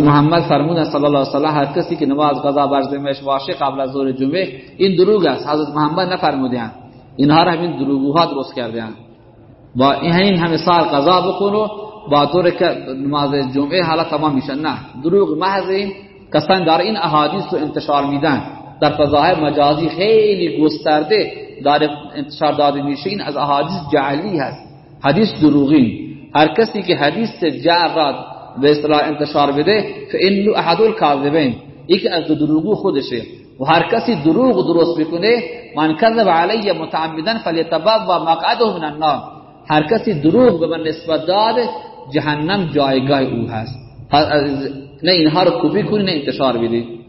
محمد فرمودن صلی الله علیه و هر کسی که نماز قضا بر ذمهش باشه قبل از ظهر جمعه این دروغ است. حضرت محمد نفرمودن اینها را همین دروغوها درست کردن با این همه سال قضا بکنو با طور که نماز جمعه حالا تمام میشن نه. دروغ محض این کسان در این احادیث رو انتشار میدن. در فضاهای مجازی خیلی گسترده داره انتشار داده میشه. این از احادیث جعلی هست. حدیث دروغی هر کسی که حدیث جعل را به اصطلاح انتشار بده فانه احد الكاذبین یکی از دروغو خودشه. و هر کسی دروغ درست بکنه من کذب علی متعمدا فلیتبوا مقعده من النار. هر کسی دروغ به من نسبت داد جهنم جایگاه او هست. نه اینها رو کپی کنی نه انتشار بدید